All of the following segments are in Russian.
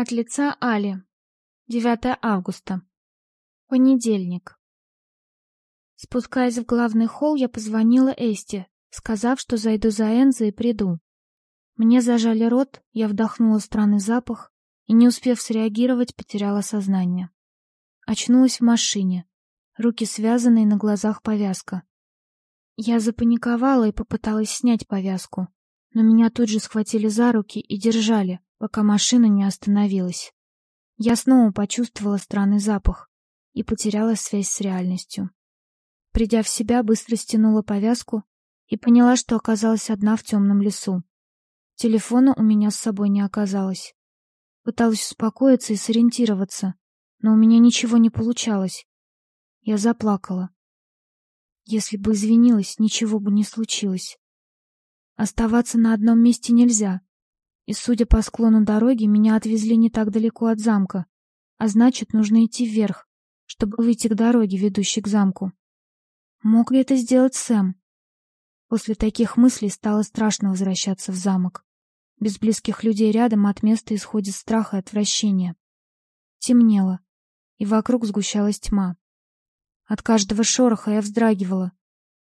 От лица Али. 9 августа. Понедельник. Спускаясь в главный холл, я позвонила Эсте, сказав, что зайду за Энзо и приду. Мне зажали рот, я вдохнула странный запах и, не успев среагировать, потеряла сознание. Очнулась в машине. Руки связаны и на глазах повязка. Я запаниковала и попыталась снять повязку, но меня тут же схватили за руки и держали, пока машина не остановилась. Я снова почувствовала странный запах и потеряла связь с реальностью. Придя в себя, быстро стянула повязку и поняла, что оказалась одна в темном лесу. Телефона у меня с собой не оказалось. Пыталась успокоиться и сориентироваться, но у меня ничего не получалось. Я заплакала. Если бы извинилась, ничего бы не случилось. Оставаться на одном месте нельзя. И, судя по склону дороги, меня отвезли не так далеко от замка, а значит, нужно идти вверх, чтобы выйти к дороге, ведущей к замку. Мог ли это сделать Сэм? После таких мыслей стало страшно возвращаться в замок. Без близких людей рядом от места исходит страх и отвращение. Темнело, и вокруг сгущалась тьма. От каждого шороха я вздрагивала.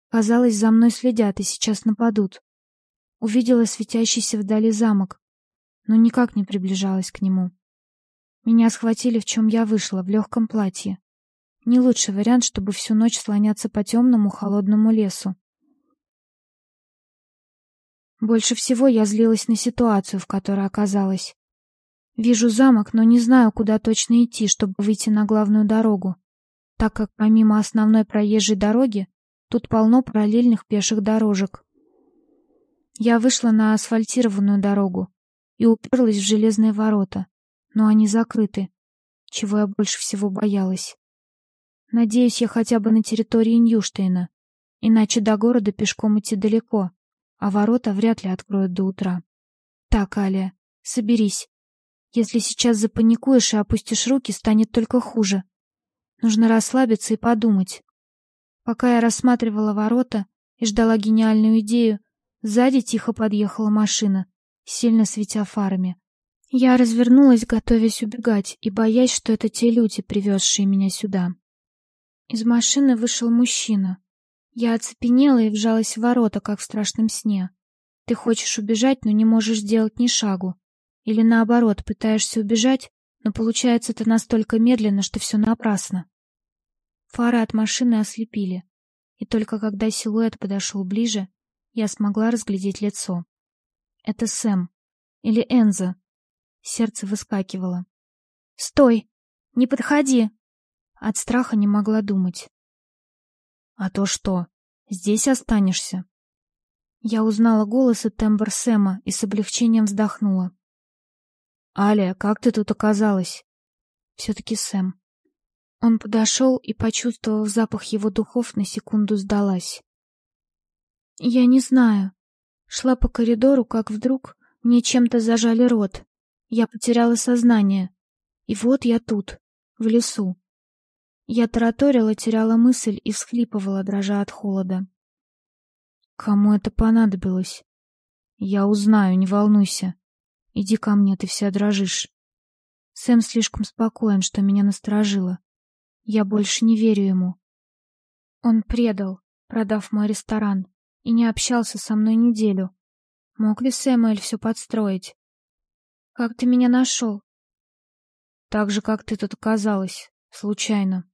Казалось, за мной следят и сейчас нападут. Увидела светящийся вдали замок, но никак не приближалась к нему. Меня схватили, в чем я вышла, в легком платье. Не лучший вариант, чтобы всю ночь слоняться по темному холодному лесу. Больше всего я злилась на ситуацию, в которой оказалась. Вижу замок, но не знаю, куда точно идти, чтобы выйти на главную дорогу, так как помимо основной проезжей дороги, тут полно параллельных пеших дорожек. Я вышла на асфальтированную дорогу, и уперлась в железные ворота, но они закрыты, чего я больше всего боялась. Надеюсь, я хотя бы на территории Ньюштейна, иначе до города пешком идти далеко, а ворота вряд ли откроют до утра. Так, Алия, соберись. Если сейчас запаникуешь и опустишь руки, станет только хуже. Нужно расслабиться и подумать. Пока я рассматривала ворота и ждала гениальную идею, сзади тихо подъехала машина, сильно светя фарами. Я развернулась, готовясь убегать, и боясь, что это те люди, привезшие меня сюда. Из машины вышел мужчина. Я оцепенела и вжалась в ворота, как в страшном сне. Ты хочешь убежать, но не можешь сделать ни шагу. Или наоборот, пытаешься убежать, но получается это настолько медленно, что все напрасно. Фары от машины ослепили, и только когда силуэт подошел ближе, я смогла разглядеть лицо. Это Сэм. Или Энза. Сердце выскакивало. «Стой! Не подходи!» От страха не могла думать. «А то что, здесь останешься?» Я узнала голос и тембр Сэма и с облегчением вздохнула. «Аля, как ты тут оказалась?» «Все-таки Сэм». Он подошел и, почувствовав запах его духов, на секунду сдалась. «Я не знаю. Шла по коридору, как вдруг мне чем-то зажали рот. Я потеряла сознание. И вот я тут, в лесу. Я тараторила, теряла мысль и всхлипывала, дрожа от холода. Кому это понадобилось? Я узнаю, не волнуйся. Иди ко мне, ты вся дрожишь. Сэм слишком спокоен, что меня насторожило. Я больше не верю ему. Он предал, продав мой ресторан и не общался со мной неделю. Мог ли Сэмюэль все подстроить? Как ты меня нашел? Так же, как ты тут оказалась, случайно.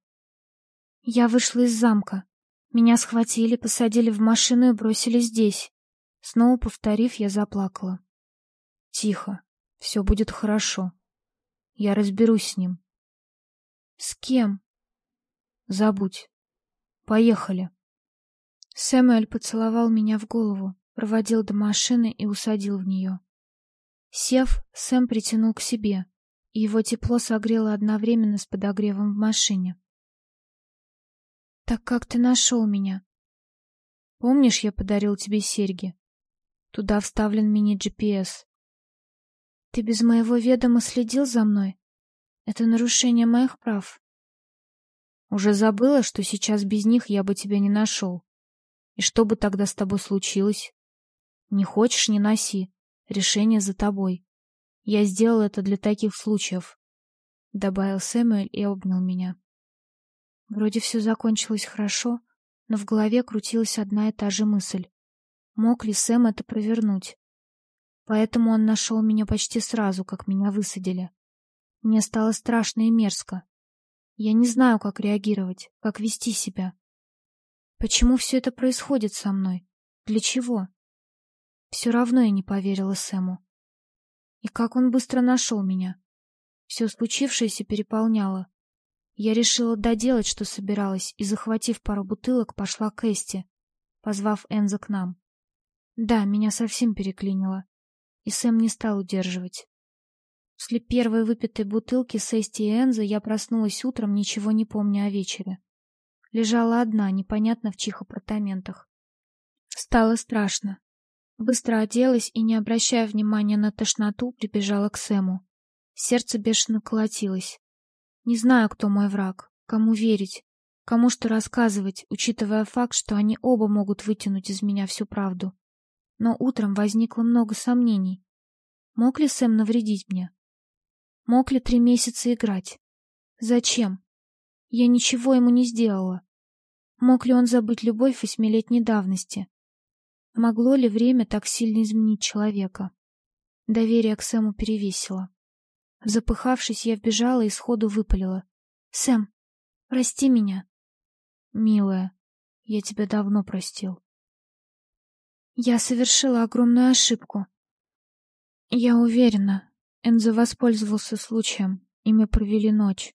Я вышла из замка. Меня схватили, посадили в машину и бросили здесь. Снова повторив, я заплакала. Тихо, все будет хорошо. Я разберусь с ним. С кем? Забудь. Поехали. Сэмюэль поцеловал меня в голову, проводил до машины и усадил в нее. Сев, Сэм притянул к себе, и его тепло согрело одновременно с подогревом в машине. «Так как ты нашел меня?» «Помнишь, я подарил тебе серьги? Туда вставлен мини-GPS». «Ты без моего ведома следил за мной? Это нарушение моих прав». «Уже забыла, что сейчас без них я бы тебя не нашел?» И что бы тогда с тобой случилось? Не хочешь — не носи. Решение за тобой. Я сделал это для таких случаев», — добавил Сэмюэль и обнял меня. Вроде все закончилось хорошо, но в голове крутилась одна и та же мысль. Мог ли Сэм это провернуть? Поэтому он нашел меня почти сразу, как меня высадили. Мне стало страшно и мерзко. Я не знаю, как реагировать, как вести себя. Почему все это происходит со мной? Для чего? Все равно я не поверила Сэму. И как он быстро нашел меня. Все случившееся переполняло. Я решила доделать, что собиралась, и, захватив пару бутылок, пошла к Эсте, позвав Энза к нам. Да, меня совсем переклинило, и Сэм не стал удерживать. После первой выпитой бутылки с Эсти и Энзо я проснулась утром, ничего не помня о вечере. Лежала одна, непонятно в чьих апартаментах. Стало страшно. Быстро оделась и, не обращая внимания на тошноту, прибежала к Сэму. Сердце бешено колотилось. Не знаю, кто мой враг, кому верить, кому что рассказывать, учитывая факт, что они оба могут вытянуть из меня всю правду. Но утром возникло много сомнений. Мог ли Сэм навредить мне? Мог ли три месяца играть? Зачем? Я ничего ему не сделала. Мог ли он забыть любовь восьмилетней давности? Могло ли время так сильно изменить человека? Доверие к Сэму перевесило. Запыхавшись, я вбежала и сходу выпалила. «Сэм, прости меня». «Милая, я тебя давно простил». Я совершила огромную ошибку. Я уверена, Энзо воспользовался случаем, и мы провели ночь.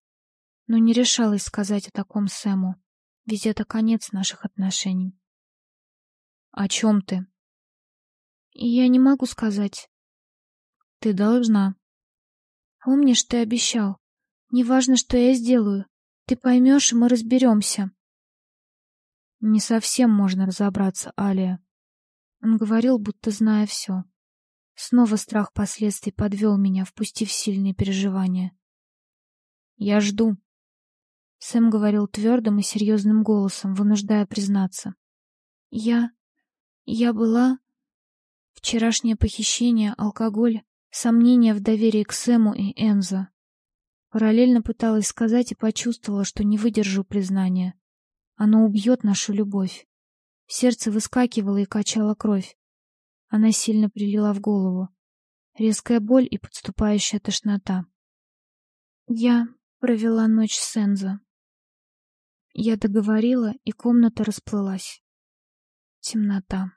Но не решалась сказать о таком Сэму, ведь это конец наших отношений. О чем ты? Я не могу сказать. Ты должна. Помнишь, ты обещал. Неважно, что я сделаю. Ты поймешь, и мы разберемся. Не совсем можно разобраться, Алия. Он говорил, будто зная все. Снова страх последствий подвел меня, впустив сильные переживания. «Я жду», — Сэм говорил твердым и серьезным голосом, вынуждая признаться. «Я... Я была... Вчерашнее похищение, алкоголь, сомнения в доверии к Сэму и Энзо. Параллельно пыталась сказать и почувствовала, что не выдержу признания. Оно убьет нашу любовь. Сердце выскакивало и качало кровь. Она сильно прилила в голову. Резкая боль и подступающая тошнота. Я провела ночь с Энзо. Я договорила, и комната расплылась. Темнота.